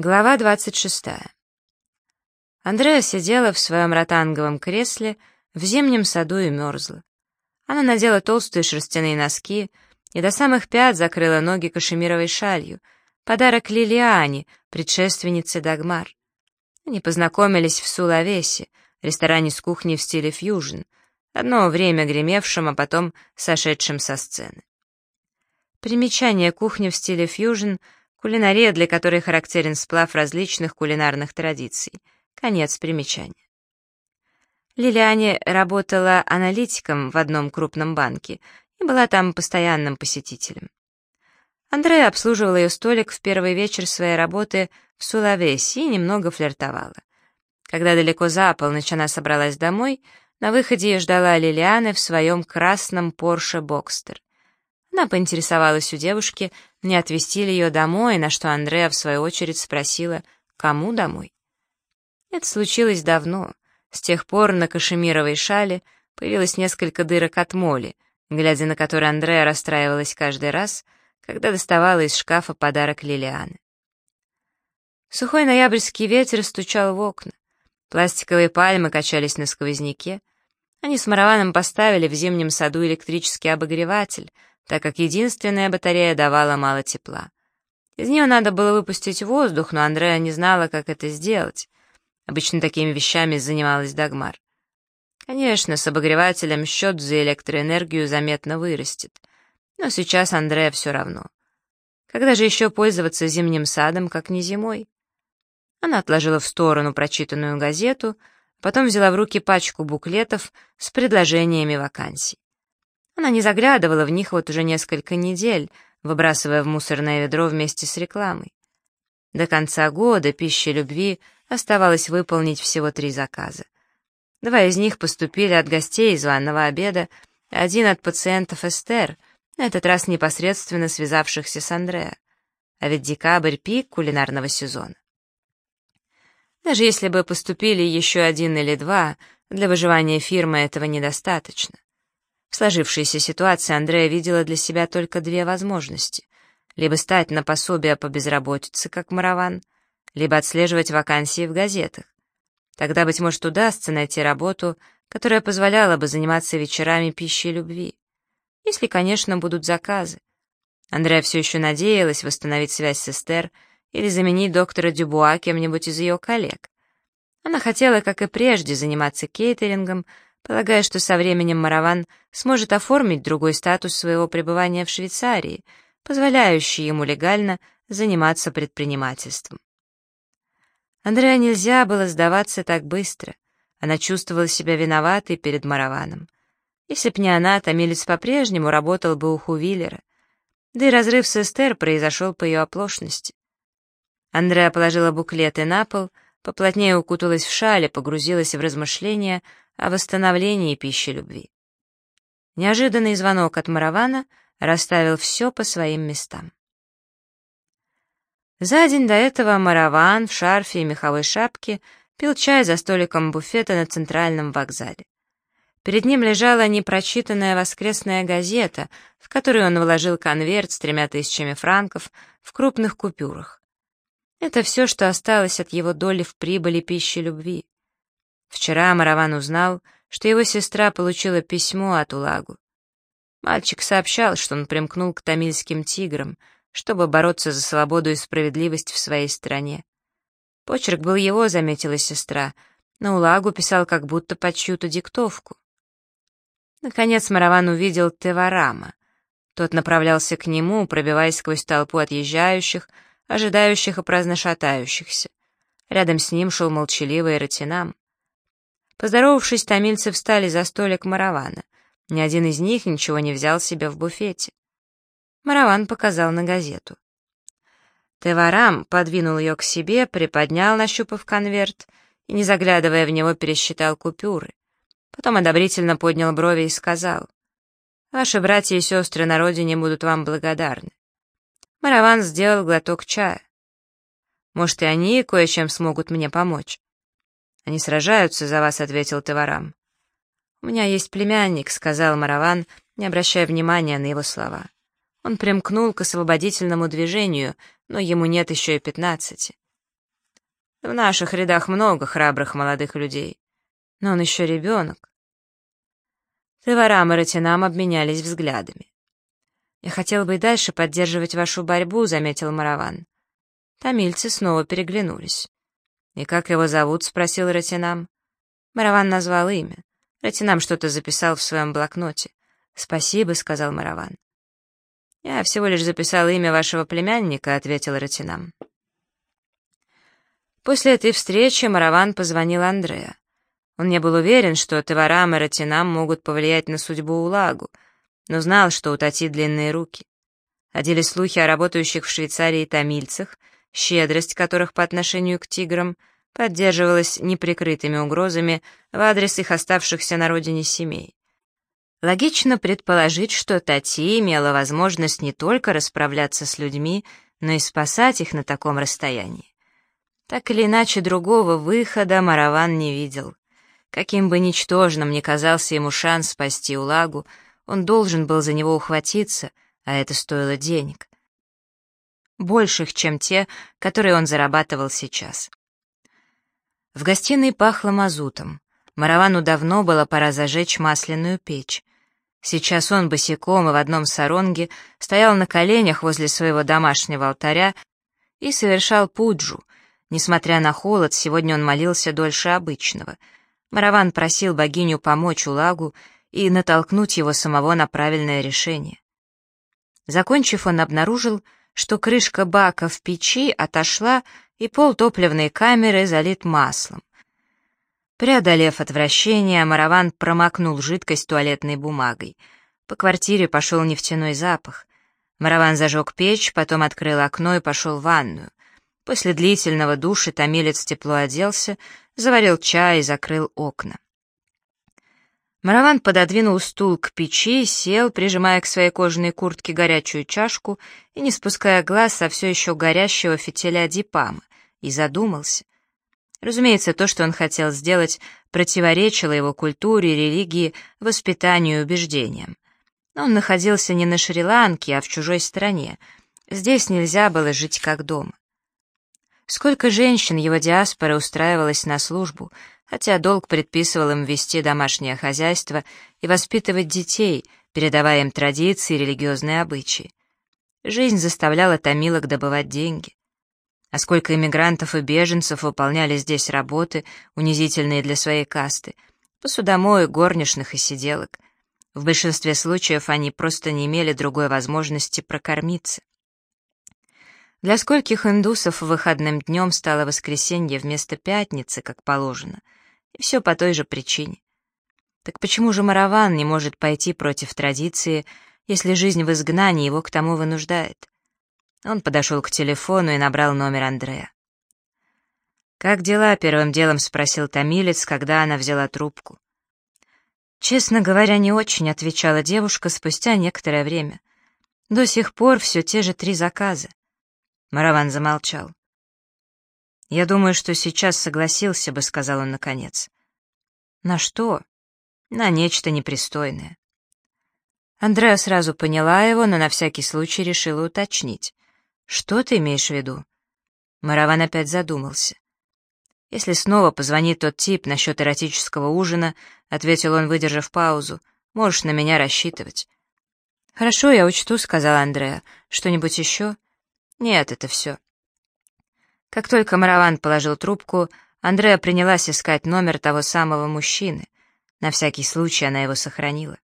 Глава 26. Андреа сидела в своем ротанговом кресле в зимнем саду и мерзла. Она надела толстые шерстяные носки и до самых пят закрыла ноги кашемировой шалью, подарок Лилиане, предшественнице Дагмар. Они познакомились в Сулавесе, ресторане с кухней в стиле фьюжн, одно время гремевшем, а потом сошедшем со сцены. Примечание кухни в стиле фьюжн — Кулинария, для которой характерен сплав различных кулинарных традиций. Конец примечания. Лилиане работала аналитиком в одном крупном банке и была там постоянным посетителем. Андрея обслуживала ее столик в первый вечер своей работы в Сулавеси и немного флиртовала. Когда далеко за полночь она собралась домой, на выходе ее ждала Лилианы в своем красном Порше Бокстер. Она поинтересовалась у девушки, не отвезти ли ее домой, на что Андреа в свою очередь спросила, кому домой. Это случилось давно. С тех пор на кашемировой шале появилось несколько дырок от моли, глядя на которые Андреа расстраивалась каждый раз, когда доставала из шкафа подарок Лилианы. Сухой ноябрьский ветер стучал в окна. Пластиковые пальмы качались на сквозняке. Они с Мараваном поставили в зимнем саду электрический обогреватель — так как единственная батарея давала мало тепла. Из нее надо было выпустить воздух, но Андреа не знала, как это сделать. Обычно такими вещами занималась Дагмар. Конечно, с обогревателем счет за электроэнергию заметно вырастет. Но сейчас Андреа все равно. Когда же еще пользоваться зимним садом, как не зимой? Она отложила в сторону прочитанную газету, потом взяла в руки пачку буклетов с предложениями вакансий. Она не заглядывала в них вот уже несколько недель, выбрасывая в мусорное ведро вместе с рекламой. До конца года пищи любви оставалось выполнить всего три заказа. Два из них поступили от гостей званого обеда, один от пациентов Эстер, на этот раз непосредственно связавшихся с Андреа. А ведь декабрь — пик кулинарного сезона. Даже если бы поступили еще один или два, для выживания фирмы этого недостаточно. В сложившейся ситуации Андрея видела для себя только две возможности. Либо стать на пособие по безработице, как Мараван, либо отслеживать вакансии в газетах. Тогда, быть может, удастся найти работу, которая позволяла бы заниматься вечерами пищей любви. Если, конечно, будут заказы. Андрея все еще надеялась восстановить связь с Эстер или заменить доктора Дюбуа кем-нибудь из ее коллег. Она хотела, как и прежде, заниматься кейтерингом, полагая, что со временем Мараван сможет оформить другой статус своего пребывания в Швейцарии, позволяющий ему легально заниматься предпринимательством. Андреа нельзя было сдаваться так быстро. Она чувствовала себя виноватой перед Мараваном. Если б не она, Томилец по-прежнему работал бы у Хувиллера. Да и разрыв с Эстер произошел по ее оплошности. Андреа положила буклеты на пол, поплотнее укуталась в шале, погрузилась в размышления о восстановлении пищи любви. Неожиданный звонок от Маравана расставил все по своим местам. За день до этого Мараван в шарфе и меховой шапке пил чай за столиком буфета на центральном вокзале. Перед ним лежала непрочитанная воскресная газета, в которую он вложил конверт с тремя тысячами франков в крупных купюрах. Это все, что осталось от его доли в прибыли пищи любви. Вчера Мараван узнал, что его сестра получила письмо от Улагу. Мальчик сообщал, что он примкнул к тамильским тиграм, чтобы бороться за свободу и справедливость в своей стране. Почерк был его, заметила сестра, но Улагу писал как будто под чью-то диктовку. Наконец Мараван увидел Теварама. Тот направлялся к нему, пробиваясь сквозь толпу отъезжающих, ожидающих и праздно шатающихся. Рядом с ним шел молчаливый Ратинам. Поздоровавшись, тамильцы встали за столик Маравана. Ни один из них ничего не взял себе в буфете. Мараван показал на газету. Теварам подвинул ее к себе, приподнял, нащупав конверт, и, не заглядывая в него, пересчитал купюры. Потом одобрительно поднял брови и сказал, «Ваши братья и сестры на родине будут вам благодарны». Мараван сделал глоток чая. «Может, и они кое-чем смогут мне помочь?» «Они сражаются за вас», — ответил Теварам. «У меня есть племянник», — сказал Мараван, не обращая внимания на его слова. Он примкнул к освободительному движению, но ему нет еще и пятнадцати. В наших рядах много храбрых молодых людей. Но он еще ребенок. Теварам и Ратинам обменялись взглядами. «Я хотел бы и дальше поддерживать вашу борьбу», — заметил Мараван. Тамильцы снова переглянулись. «И как его зовут?» — спросил Ратинам. Мараван назвал имя. Ратинам что-то записал в своем блокноте. «Спасибо», — сказал Мараван. «Я всего лишь записал имя вашего племянника», — ответил Ратинам. После этой встречи Мараван позвонил Андреа. Он не был уверен, что Таварам и Ратинам могут повлиять на судьбу Улагу, но знал, что у Тати длинные руки. Ходили слухи о работающих в Швейцарии тамильцах, щедрость которых по отношению к тиграм поддерживалась неприкрытыми угрозами в адрес их оставшихся на родине семей. Логично предположить, что Тати имела возможность не только расправляться с людьми, но и спасать их на таком расстоянии. Так или иначе, другого выхода Мараван не видел. Каким бы ничтожным ни казался ему шанс спасти Улагу, он должен был за него ухватиться, а это стоило денег. Больших, чем те, которые он зарабатывал сейчас. В гостиной пахло мазутом. Маравану давно было пора зажечь масляную печь. Сейчас он босиком и в одном саронге стоял на коленях возле своего домашнего алтаря и совершал пуджу. Несмотря на холод, сегодня он молился дольше обычного. Мараван просил богиню помочь Улагу и натолкнуть его самого на правильное решение. Закончив, он обнаружил, что крышка бака в печи отошла, и пол топливной камеры залит маслом. Преодолев отвращение, Мараван промокнул жидкость туалетной бумагой. По квартире пошел нефтяной запах. Мараван зажег печь, потом открыл окно и пошел в ванную. После длительного душа томилец тепло оделся, заварил чай и закрыл окна. Мараван пододвинул стул к печи, сел, прижимая к своей кожаной куртке горячую чашку и не спуская глаз со все еще горящего фитиля дипама, и задумался — Разумеется, то, что он хотел сделать, противоречило его культуре, религии, воспитанию и убеждениям. Но он находился не на Шри-Ланке, а в чужой стране. Здесь нельзя было жить как дома. Сколько женщин его диаспоры устраивалось на службу, хотя долг предписывал им вести домашнее хозяйство и воспитывать детей, передавая им традиции и религиозные обычаи. Жизнь заставляла томилок добывать деньги. А сколько иммигрантов и беженцев выполняли здесь работы, унизительные для своей касты, посудомоек, горничных и сиделок. В большинстве случаев они просто не имели другой возможности прокормиться. Для скольких индусов выходным днем стало воскресенье вместо пятницы, как положено, и все по той же причине. Так почему же Мараван не может пойти против традиции, если жизнь в изгнании его к тому вынуждает? Он подошел к телефону и набрал номер Андрея. «Как дела?» — первым делом спросил томилец, когда она взяла трубку. «Честно говоря, не очень», — отвечала девушка спустя некоторое время. «До сих пор все те же три заказа». Мараван замолчал. «Я думаю, что сейчас согласился бы», — сказал он наконец. «На что?» «На нечто непристойное». Андреа сразу поняла его, но на всякий случай решила уточнить. «Что ты имеешь в виду?» Мараван опять задумался. «Если снова позвонит тот тип насчет эротического ужина», — ответил он, выдержав паузу, — «можешь на меня рассчитывать». «Хорошо, я учту», — сказал Андреа. «Что-нибудь еще?» «Нет, это все». Как только Мараван положил трубку, Андреа принялась искать номер того самого мужчины. На всякий случай она его сохранила.